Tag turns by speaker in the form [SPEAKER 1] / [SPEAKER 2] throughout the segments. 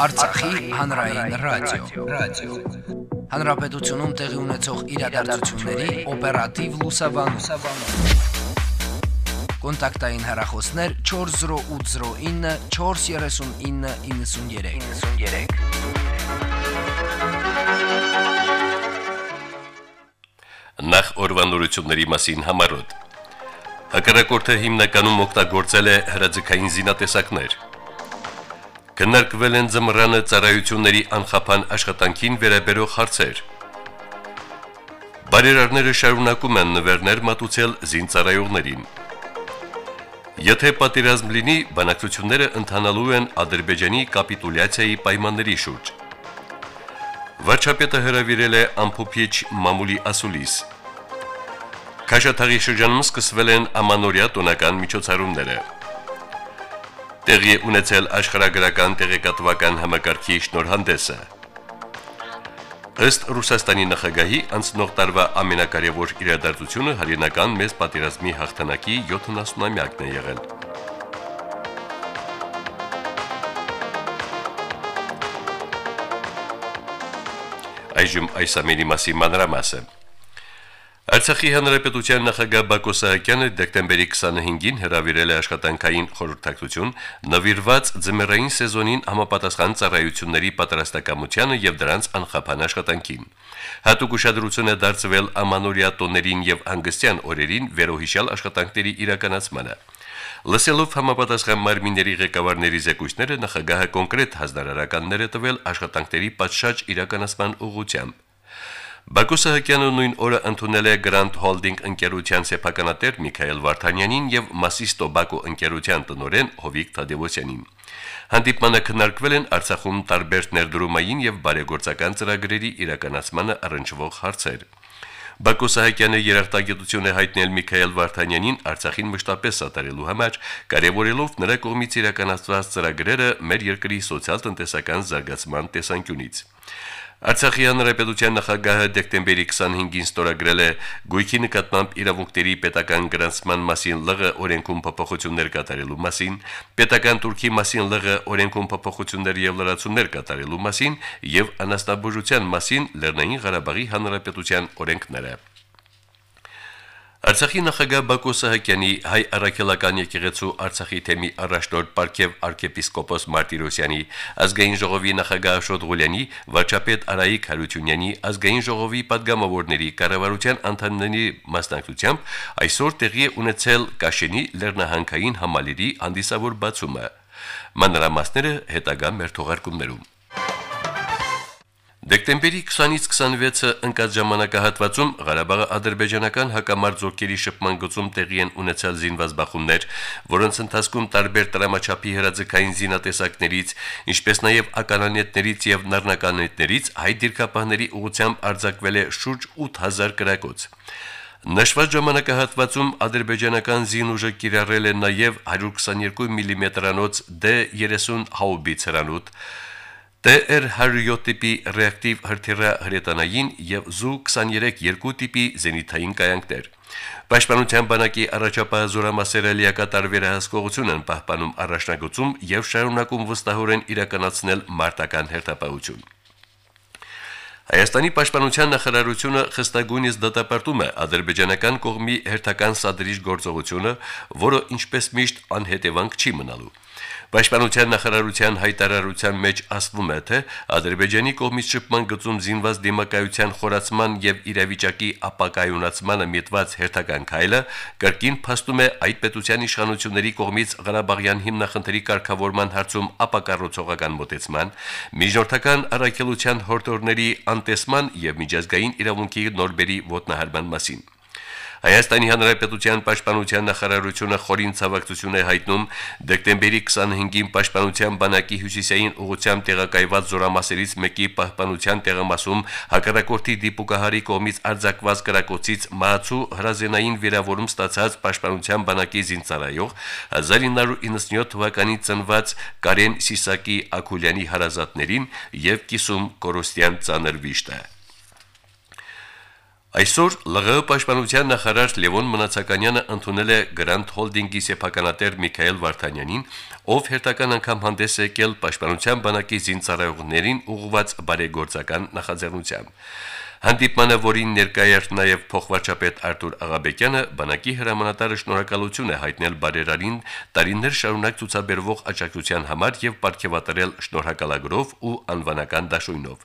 [SPEAKER 1] Արցախի հանրային ռադիո, ռադիո։ Հանրապետությունում տեղի ունեցող իրադարձությունների օպերատիվ լուսաբանում։ Կոնտակտային հեռախոսներ 40809 43993։
[SPEAKER 2] 93 Նախ օրվանորությունների մասին համարոտ Հակառակորդը հիմնականում օգտագործել է հրաձգային զինատեսակներ։ Քննարկվել են զմռանը ծառայությունների անխափան աշխատանքին վերաբերող հարցեր։ Բարերարները շարունակում են նվերներ մատուցել զինծառայողներին։ Եթե պատերազմ լինի, բանակցությունները ընթանալու են Ադրբեջանի կապիտուլյացիայի պայմանների շուրջ։ Վարչապետը հրավիրել է ամփոփիչ մամուլի ասուլիս։ Քաշաթաղի շրջանում սկսվել են ամանորյա տոնական միջոցառումները։ Տեղի ունեցել աշխարհագրական տեղեկատվական համակարգի շնորհանդեսը։ Ըստ Ռուսաստանի նախագահի անցնող տարվա ամենակարևոր իրադարձությունը հայրենական մեծ պատերազմի հաղթանակի 70-ամյակն է եղել։ Այժմ այս ամենի մասին մանրամասը։ Արցախի հանրապետության նախագահ Բակո Սահակյանը դեկտեմբերի 25-ին հրավիրել է աշխատանքային խորհրդակցություն նվիրված ձմեռային սեզոնին համապատասխան ծառայությունների պատրաստակամությանը եւ դրանց անխափան աշխատանքին։ Հատուկ ուշադրություն է դարձվել ամանորյա տոներին եւ հանգստյան օրերին վերոհիշյալ աշխատանքների իրականացմանը։ Լսելով համապատասխան մարմինների ղեկավարների զեկույցները նախագահը կոնկրետ հանրարարականներ է տվել աշխատանքների պատշաճ իրականացման ուղղությամբ։ Բակո Սահակյանը նույն օրը ընդունել է Grand Holding ընկերության սեփականատեր Միքայել Վարդանյանին եւ Մասիստո Բակո ընկերության տնօրեն Հովիկ Թադևոսյանին։ Հանդիպմանը քննարկվել են Արցախում տարբեր ներդրումային եւ բարեգործական ծրագրերի իրականացմանը առնչվող հարցեր։ Բակո Սահակյանը երախտագիտություն է հայտնել Միքայել Վարդանյանին Արցախին մշտապես սատարելու համար, կարևորելով նրա կողմից իրականացված ծրագրերը մեր երկրի սոցիալ-տնտեսական զարգացման տեսանկյունից։ Արցախի հանրապետության նախագահը դեկտեմբերի 25-ին ստորագրել է գույքի նկատմամբ իրավունքների պետական գրանցման մասին լղը օրենքում փոփոխություններ կատարելու մասին, պետական турքի մասին լղը օրենքում փոփոխություններ եւ լրացումներ կատարելու մասին եւ անաստաբուժության մասին Լեռնային Ղարաբաղի հանրապետության օրենքները։ Արցախի նախագահ Բակո Սահակյանի հայ առաքելական եկեղեցու Արցախի թեմի առաջնորդ Պարքև arczepiskopos Մարտիրոսյանի, ազգային ժողովի նախագահ Աշոտ Ղուլյանի, վարչապետ Արայիկ Հարությունյանի, ազգային ժողովի падգամավորների կառավարության անդամների մասնակցությամբ այսօր տեղի է ունեցել Կաշենի լեռնահանքային համալիրի հանդիսավոր բացումը։ Մանրամասները հետագա մեր թողարկումներում։ Դեկտեմբերի 20-ից 26-ը ընկած ժամանակահատվածում Ղարաբաղի ադրբեջանական հակամարտ զորքերի շփման գծում տեղի են ունեցել զինված բախումներ, որոնց ընթացքում տարբեր տրամաչափի հրաձգային զինատեսակներից, ինչպես նաև ականանետներից եւ նռնականետներից հայ դիրքապահների ուղությամբ արձակվել է շուրջ 8000 կրակոց։ Նշված ժամանակահատվածում ադրբեջանական զինուժը կիրառել է նաև 122 մմ-անոց D30 հաուբից հրանոթ, TR-107 տիպի ռեակտիվ հրթիռը հրետանային եւ Zu-23 երկու տիպի զենիթային կայանքներ։ Պաշտպանության բանակի առաջապահ զորամասերը լիակատար վերահսկողություն են պահպանում առաջնագծում եւ շարունակում վստահորեն իրականացնել մարտական հերթապահություն։ Հայաստանի պաշտպանության նախարարությունը խստագույնից դատապարտում է ադրբեջանական կողմի հերթական սադրիչ գործողությունը, որը ինչպես միշտ անհետևանք չի մնալու։ Պաշտպանության նախարարության հայտարարության մեջ ասվում է, թե Ադրբեջանի կողմից շփման գծում զինված դիմակայության խորացման եւ իրավիճակի ապակայունացմանը միտված հերթական քայլը կրկին փաստում է այդ պետության իշխանությունների կողմից Ղարաբաղյան հիմնախնդրի կարգավորման հարցում ապակառուցողական մոտեցման, միջնորդական առաքելության հորտորների անտեսման եւ միջազգային իրավունքի նորբերի ոտնահարման մասին։ Հայաստանի Հանրապետության Պաշտպանության նախարարությունը խորին ցավակցություն է հայտնում դեկտեմբերի 25-ին Պաշտպանության բանակի հյուսիսային ուղությամբ տեղակայված զորամասերից մեկի պահպանության տեղամասում հակառակորդի դիպուկահարի կողմից արձակված կրակոցից մահացու հրազենային վիրավորում ստացած Պաշտպանության բանակի զինծառայող 1997 թվականին ծնված Կարեն Սիսակի Ակուլյանի հարազատներին եւ Կիսում Կորոստյան ծանր վիշտը Այսօր ԼՂՀ պաշտպանության նախարար Լևոն Մնացականյանը ընդունել է Grand Holding-ի սեփականատեր Միքայել Վարդանյանին, ով հերթական անգամ հանդես է եկել պաշտպանության բանակի զինծառայողներին ուղղված բարեգործական նախաձեռնությամբ։ Հանդիպմանը, որին ներկայ էր նաև փոխվարչապետ Արտուր Աղաբեկյանը, բանակի հրամանատարը շնորհակալություն է հայտնել բարերարին տարիներ շարունակ ցուցաբերվող աջակցության համար եւ ապարգևատրել շնորհակալագրով ու անվանական դաշույնով։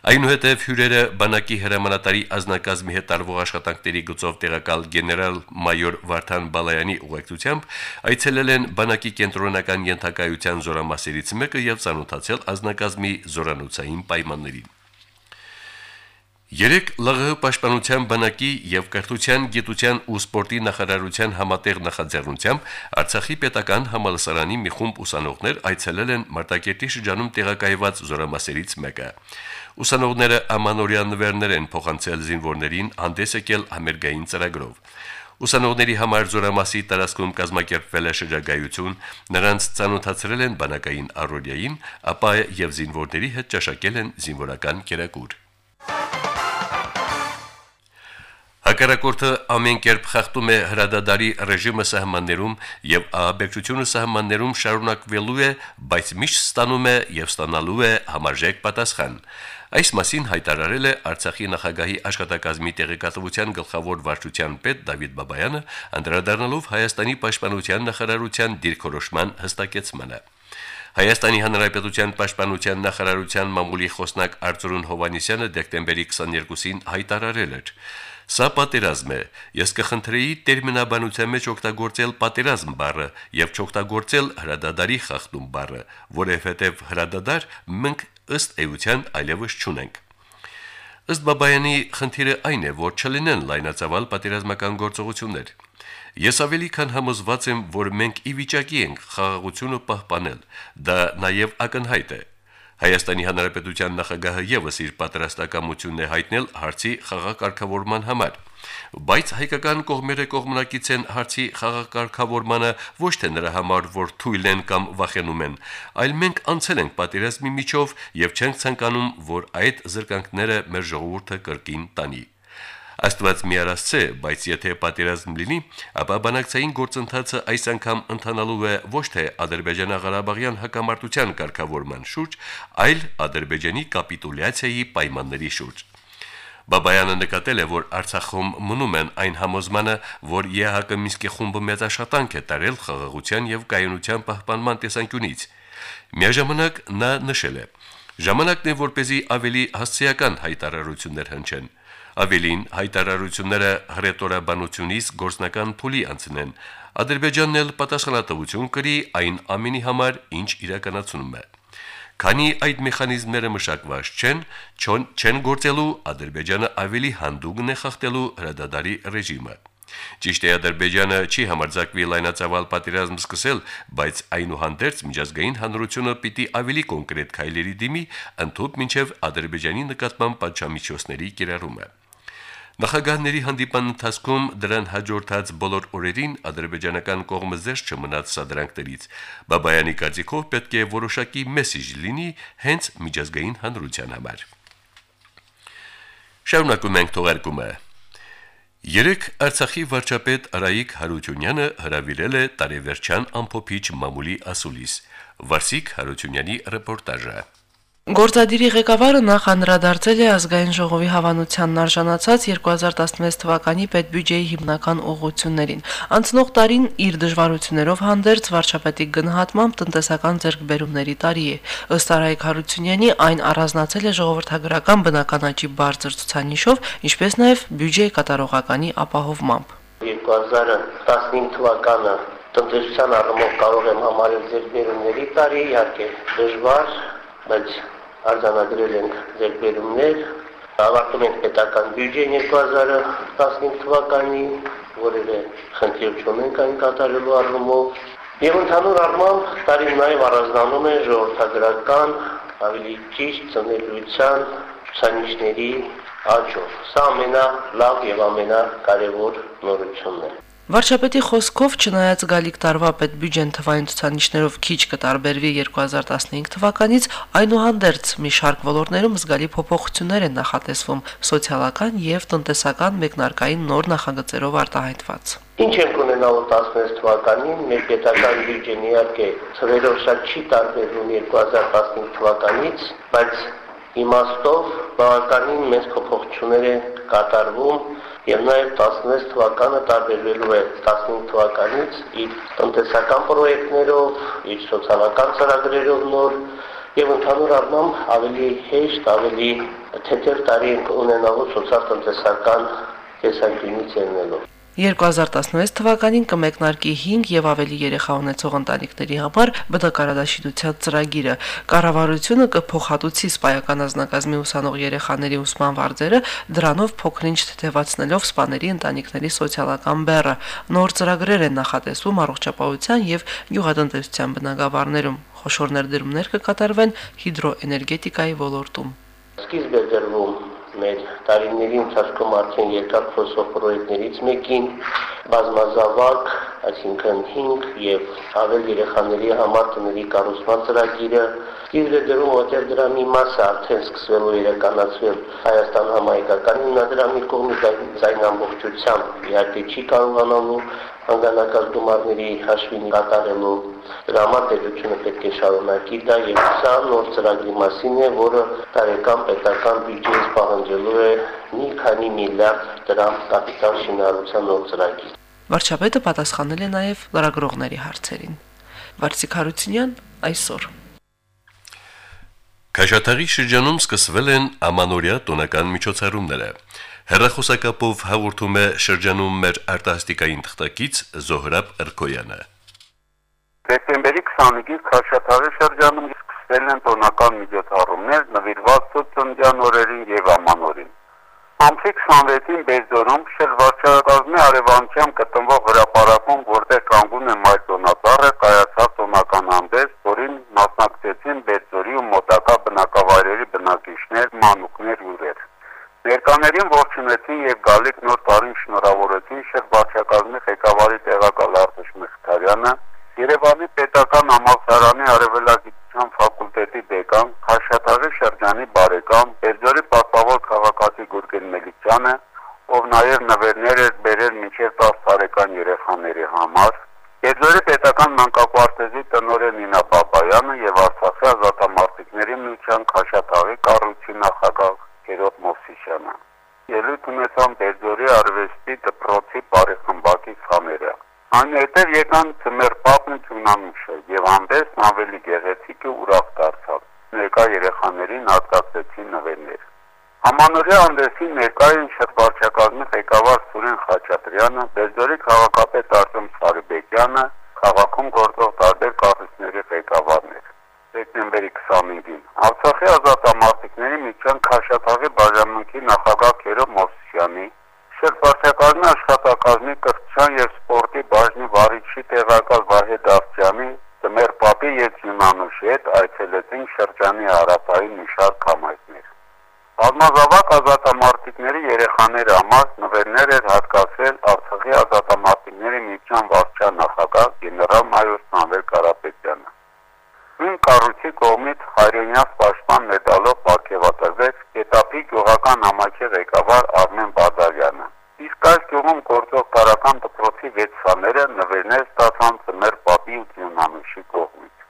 [SPEAKER 2] Այնուհետև հյուրերը բանակի հրամանատարի ազնագազմի հետ արվող աշխատանքների գծով տեղակալ գեներալ-մայոր Վարդան Բալայանի ուղեկցությամբ այցելել են բանակի կենտրոնական ենթակայության զորամասերից մեկը եւ ցանոթացել ազնագազմի զորանոցային պայմաններին։ Երեք ԼՂՀ պաշտպանության բանակի եւ կրթության, գիտության ու սպորտի նախարարության համատեղ նախաձեռնությամբ Արցախի պետական համալսարանի մի խումբ ուսանողներ այցելել են Մարտակերտի շրջանում տեղակայված զորամասերից մեկը։ Ուսանողները ամանորյա նվերներ են փոխանցել զինվորներին հանդես եկել համերգային ծրագրով։ Ուսանողների համար զորամասի տարածքում կազմակերպվել է շրջագայություն, նրանց ցանոթացրել են բանակային առօրյային, ապա եւ զինվորների հետ ճաշակել են զինվորական կերակուր։ Հակառակորդը ամեն կերպ խախտում է հրադադարի ռեժիմը սահմաններում եւ ահաբեկչությունը սահմաններում շարունակվելու է, բայց միշտ ստանում է եւ ստանալու է համաժեք պատասխան։ Այս մասին հայտարարել է Արցախի նախագահի աշխատակազմի տեղեկատվության գլխավոր վարչության պետ Դավիթ Բաբայանը, անդրադառնալով Հայաստանի պաշտպանության նախարարության դիրքորոշման հստակեցմանը։ Հայաստանի Հանրապետության Պաշտպանության նախարարության մամուլի խոսնակ Արծրուն Հովանիսյանը դեկտեմբերի 22-ին հայտարարել էր. Սա պատերազմ է։ Ես կխնդրեի տերմինաբանության մեջ օգտագործել պատերազմ բառը եւ չօգտագործել հրադադարի խախտում բառը, որովհետեւ հրադադար մենք ըստ էության այլևս չունենք։ Ըստ Բաբայանի խնդիրը այն է, որ չլինեն լայնածավալ պատերազմական գործողություններ։ Ես ավելի քան համոզված եմ, որ մենք ի վիճակի ենք խաղաղությունը պահպանել։ Դա նաև ակնհայտ է։ Հայաստանի Հանրապետության նախագահը եւս իր պատրաստակամությունն է հայտնել հարցի խաղակարգավորման համար բայց հայկական կողմերը կողմնակից են հարցի խաղակարգավորմանը ոչ թե նրա համար, որ թույլ են կամ վախենում են, այլ մենք անցել ենք պատերազմի միջով եւ չենք ցանկանում, որ այդ զրկանքները մեր ժողովուրդը կրկին տանի։ Աստված միարասցե, բայց եթե պատերազմ լինի, ապա բանակցային գործընթացը այս անգամ ընթանալու է ոչ թե Ադրբեջանա-Ղարաբաղյան հակամարտության կարգավորման շուրջ, այլ Ադրբեջանի կապիտուլյացիայի պայմանների շուրջ։ Բաբայանը նկատել է, որ Արցախում մնում են այն համոզմանը, որ ԵՀԿ Մինսկի խումբը մեծ աշխատանք է տարել խաղաղության եւ կայունության պահպանման տեսանկյունից։ Միաժամանակ նա նշել է. Ժամանակն է, որպեսզի ավելի հասցեական հայտարարություններ հնչեն։ Ավելին հայտարարությունները հրետորաբանությունից գործնական փուլի անցնեն։ Ադրբեջանն էլ պատասխանատվություն կրի այն ամենի համար, ինչ իրականացնում է։ Քանի այդ մեխանիզմները մշակված չեն, չեն, չեն գործելու Ադրբեջանը ավելի հանդուգն է խախտելու հրադադարի ռեժիմը։ Ճիշտ է Ադրբեջանը չի համարձակվի լայնածավալ պատերազմ սկսել, բայց այնուհանդերձ միջազգային հանրությունը պիտի ավելի կոնկրետ քայլերի դիմի, ընդཐུպ մինչև Ադրբեջանի նկատմամբ պատժամիջոցների կիրառումը։ Նախագահների հանդիպան ընթացքում դրան հաջորդած բոլոր օրերին ադրբեջանական կողմը զերծ չմնաց սադրանքներից։ Բաբայանի կարծիքով պետք է որոշակի մեսիջ լինի հենց միջազգային հանրության համար։ Շարունակում ենք թողարկումը։ Երեք Արցախի վարչապետ Արայիկ Հարությունյանը հրավիրել է տարեվերջան ամփոփիչ մամուլի ասուլիս։ Վարսիկ Հարությունյանի ռեպորտաժը։
[SPEAKER 3] Գործադիրի ղեկավարը նախ անդրադարձել է ազգային ժողովի հավանությանն արժանացած 2016 թվականի պետբյուջեի հիմնական ուղղություններին։ Անցնող տարին իր դժվարություններով հանդերձ վարչապետի գնահատմամբ տնտեսական ձեռքբերումների տարի է։ Ըստ Արայք Հարությունյանի այն առանձնացել է ժողովրդագրական բնականաճի բարձր ցուցանիշով, ինչպես նաև բյուջեի կատարողականի ապահովմամբ։
[SPEAKER 4] 2015 թվականը տնտեսության առումով կարող եմ համարել ձեռքբերումների տարի, իհարկե դժվար, բայց արձանագրել ենք ձեռքբերումներ, ավարտում ենք պետական բյուջեն 2015 թվականի, որևէ խնդիր չունենք այն կատարելու առումով, եւ ընդհանուր առմամբ տարին նաեւ առանձնանում է ժողովրդագրական ավելի ճիշտ ծնելիության ցուցանիշների աճով։ Սա ամենալավ եւ ամենակարևոր նորությունն է։
[SPEAKER 3] Վարչապետի խոսքով չնայած գալիք տարվա պետբյուջեն թվային ցուցանիշներով քիչ կտարբերվի 2015 թվականից, այնուհանդերձ մի շարք ոլորտներում զգալի փոփոխություններ են նախատեսվում սոցիալական եւ տնտեսական մեկնարկային նոր նախագծերով արտահայտված։
[SPEAKER 4] Ինչ ենք ունենալու 16 թվականին, մեր պետական բյուջեն իհարկե ծրերով շատ չի տարբերվում 2015 թվականից, բայց իմաստով բավականին մեծ փոփոխություններ են կատարվում եւ նաեւ 16 թվականը տարբերվելու է 15 թվականից իր տնտեսական պրոյեկտներով, իր սոցիալական ծրագրերով նոր եւ ընդհանուր առմամբ ավելի հեշտ, ավելի թեթև տարի ունենալու սոցիալ-տնտեսական տեսանկյունից ելնելով։
[SPEAKER 3] 2016 թվականին կմեկնարկի 5 եւ ավելի երեխա ունեցող ընտանիքների համար բնակարարաշինության ծրագիրը։ Կառավարությունը կփոխհատուցի սպայական ազնագազմի ուսանող երեխաների ուսման վարձերը, դրանով փոքրինչ թեթևացնելով սպաների ընտանիքների սոցիալական բեռը։ Նոր ծրագրեր են նախատեսվում առողջապահության եւ յուղատնտեսության բնագավառներում։ Խոշոր ներդրումներ կկատարվեն հիդրոէներգետիկայի ոլորտում։
[SPEAKER 4] Սկիզբ է դրվում մեր տարիների ընթացքում արդեն երկար խոսող պրոյեկտներից մեկին բազմազավակ, այսինքն 5 եւ ավել երեխաների համար տների կառուցման ծրագիրը Գիրը դրում որտեղ դրա մի մասը արդեն սկսվելու իրականացվել Հայաստան համայնքական հիմնադրամի կողմից այն ամբողջությամբ իհարկե չի կարողանալու հանգանակած գումարների հաշվին կատարելու դրա համար պետությունը պետք է շարունակի դա եւ սա նոր ծրագրի մասին է, որը տարեկան պետական բյուջեից պահանջելու է մի քանի միլիարդ դրամ կապիտալ շինարարության նոր ծրագիր։
[SPEAKER 3] Վարչապետը պատասխանել է նաև լրագրողների հարցերին։ Վարսիկ Հարությունյան այսօր
[SPEAKER 2] Քաշաթաղի շրջանում սկսվել են ամանորյա տոնական միջոցառումները։ Հերրախոսակապով հաղորդում է շրջանում մեր արտասթիկային թղթակից Զոհրաբ Էրկոյանը։
[SPEAKER 5] Դեկտեմբերի 25-ից Քաշաթաղի շրջանում սկսվել են տոնական միջոցառումներ նվիրված ծննդյան օրերին եւ ամանորին։ Ամսի 26-ին Բեզորում շրջվարչակազմի արևանցիամ գտնվող հրապարակում, որտեղ կանգուն է մայրտոնածառը, կայացավ տոնական հանդես, որին մասնակցեցին Բեզորի ու մոտակա բնակավայրերի բնակիչներ, մանուկներ, յուրեր։ Ներկաներին ողջունեցին եւ գալիք նոր տարին շնորհավորեցին շրջվարչակազմի ղեկավարի տեղակալ Արտուշ Մխիթարյանը, Երևանի պետական համալսարանի արևելագիտության ֆակուլտետի դեկան, Խաշաթաղի շրջանի բարեկամ, Բերձորի պատվավոր քաղաքացի Գուրգեն Մելիքյանը, ով նաև նվերներ էր բերել մինչև 10 տարեկան երեխաների համար, Բերձորի պետական մանկակվարտեզի տնօրեն Նինա Բաբայանը եւ Արցախի ազատամարտիկների միության Խաշաթաղի կառույցի նախագահ Գերոտ Մովսիսյանը։ Ելույթ ունեցան Բերձորի արվեստի դպրոցի բարեխմբակի խաները։ Այնուհետև եկան ծմեր պապն ու ծունանուշը եւ հանդեսն ավելի գեղեցիկ ու ուրախ դարձավ։ Ներկա երեխաներին հատկացեցին նվերներ։ Ամանորյա հանդեսին ներկային շրջարարչակազմի ղեկավար Սուրեն Խաչատրյանը, Բերձորի քաղաքապետ Արտեմ Սարիբեկյանը, քաղաքում գործող տարբեր կառույցների ղեկավարներ դեկտեմբերի 25-ին Արցախի ազատամարտիկների միջան Քաշաթաղի բաժանմունքի նախագահ Քերով Մովսյանի, Շրջակազմի աշխատակազմի կրթության եւ սպորտի բաժնի վարիչի տեղակալ Վահե Դավթյանի, Դմեր Պապի եւ Ջիմանուշի հետ այցելեցին շրջանի հարավային մի շարք համայնքներ։ Բազմազավակ ազատամարտիկների երեխաների համար նվերներ էր հատկացել Արցախի ազատամարտիկների միջան վարչության նախագահ գեներալ-մայոր Սամվել Կարապետյանը։ Նույն կառույցի կողմից հայրենյաց պաշտպան մեդալով ապարգևատրվեց Կետապի գյուղական համայնքի ղեկավար Արմեն Բադալյանը։ Իսկ այս գյուղում գործող տարական դպրոցի 6 սաները նվերներ ստացան ծմեր Պապի ու Ձյունանուշի կողմից։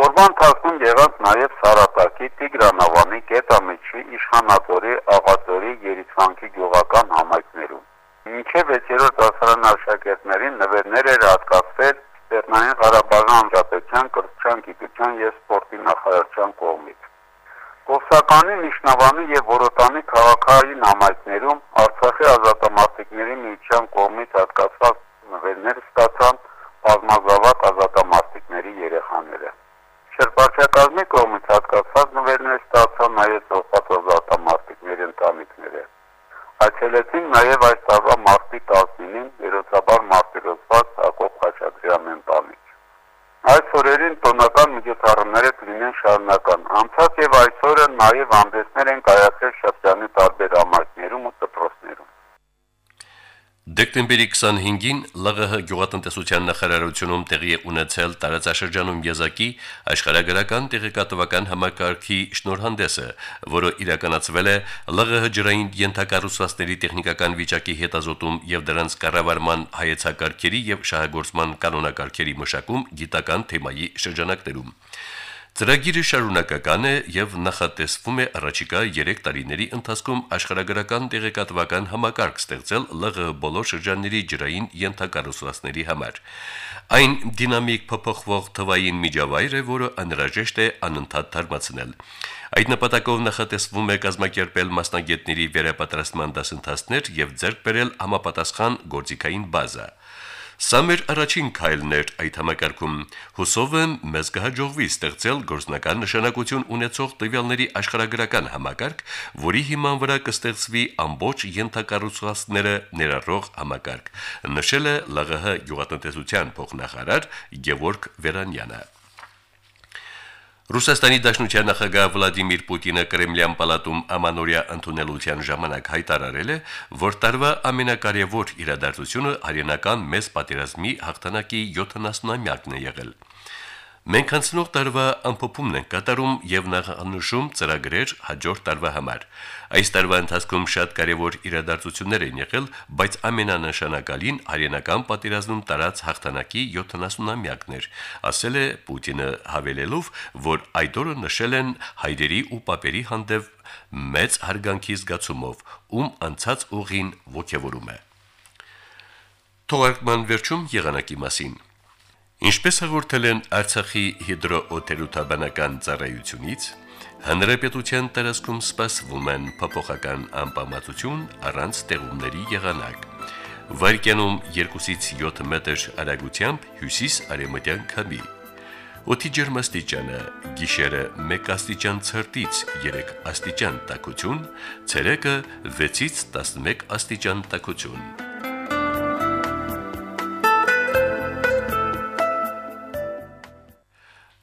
[SPEAKER 5] Որբան թասում եղած նաև Սարատակի, Տիգրանավանի, Կետամիջի, Իշխանատորի, Աղատորի, Երիցվանքի գյուղական համայնքներում։ Մինչև 6-րդ դասարան աշակերտներին նվերներ էր հատկացվել Լեռնային Ղարաբաղի Հանրապետության կրթության, գիտության եւ սպորտի նախարարության կողմից։ Կովսականի, Միշնավանի եւ Որոտանի քաղաքային համայնքներում Արցախի ազատամարտիկների միության կողմից հատկացված նվերներ ստացան բազմազավակ ազատամարտիկների երեխաները։ Շրջակազմի կողմից հատկացված նվերներ ստացան նաեւ ծովապատ ազատամարտիկների ընտանիքները։ Այցելեցին նաև այս տարվա մարտի 19-ին երոցաբար մարտիրոսված Հակոբ Խաչատրյանի ընտանիք։ Այս օրերին տոնական միջոցառումները կլինեն շարունական։ Անցած եւ այսօրը նաև հանդեսներ են կայացել շրջանի տարբեր համայնքներում ու դպրոցներում։
[SPEAKER 2] Սեպտեմբերի 25-ին ԼՂՀ գյուղատնտեսության նախարարությունում տեղի է ունեցել տարածաշրջանում եզակի աշխարհագրական տեղեկատվական համակարգի շնորհանդեսը, որը իրականացվել է ԼՂՀ ջրային յենթակառուցվածքների տեխնիկական վիճակի հետազոտում եւ դրանց կառավարման հայեցակարգերի եւ շահագործման կանոնակարգերի մշակում գիտական թեմայի շրջանակներում։ Ծրագիրը շարունակական է եւ նախատեսվում է առաջիկա 3 տարիների ընթացքում աշխարհագրական տեղեկատվական համակարգ ստեղծել ԼՂ բոլոր շրջանների ջրային յենթակառուցվածքների համար։ Այն դինամիկ փոփոխվող թվային միջավայր է, որը անհրաժեշտ է անընդհատ թարմացնել։ Այդ նպատակով նախատեսվում է կազմակերպել մասնագետների վերապատրաստման դասընթացներ եւ ձեռք բերել համապատասխան գործիքային բազա։ Սա մեր առաջին քայլն էր այդ համակարգում։ Հուսով եմ, մեզ կհաջողվի ստեղծել գործնական նշանակություն ունեցող տվյալների աշխարհագրական համակարգ, որի հիման վրա կստեղծվի ամբողջ յենթակառուցվածքները ներառող համակարգ, նշել է ԼՂՀ գյուղատնտեսության փոխնախարար Գևորգ Վերանյանը։ Ռուսաստանի Դաշնության նախագահ Վլադիմիր Պուտինը Կրեմլյան պալատում ամանորյա ընդունելության ժամանակ հայտարարել է, որ տարվա ամենակարևոր իրադարձությունը հայրենական մեծ պատերազմի հաղթանակի 70-ամյակն է եղել։ Մենք անցնող տարվա ամփոփումն ենք կատարում եւ նախանշում ծրագրեր հաջորդ տարվա համար։ Այս տարվա ընթացքում շատ կարևոր իրադարձություններ են եղել, բայց ամենանշանակալին հայրենական պատերազմում տարած հաղթանակի 70-ամյակն էր, ասել է Պուտինը հավելելով, որ այդ օրը նշել են հայրերի ու պապերի հանդեպ մեծ հարգանքի զգացումով, ում անցած ուղին ողջևորում է։ Թողարկման վերջում եղանակի մասին Ինչպես հաղորդել են Արցախի հիդրոօթերոթաբանական ծառայությունից, հանրապետության տարածքում սպասվում են փոփոխական անպամատություն առանց տեղումների եղանակ։ Վարկյանում 2-ից 7 մետր արագությամբ հյուսիս-արևմտյան քամի։ Օդի ջերմաստիճանը՝ գիշերը 1 աստիճան ցրտից 3 աստիճան տաքություն, ցերեկը 6-ից 11 աստիճան տաքություն։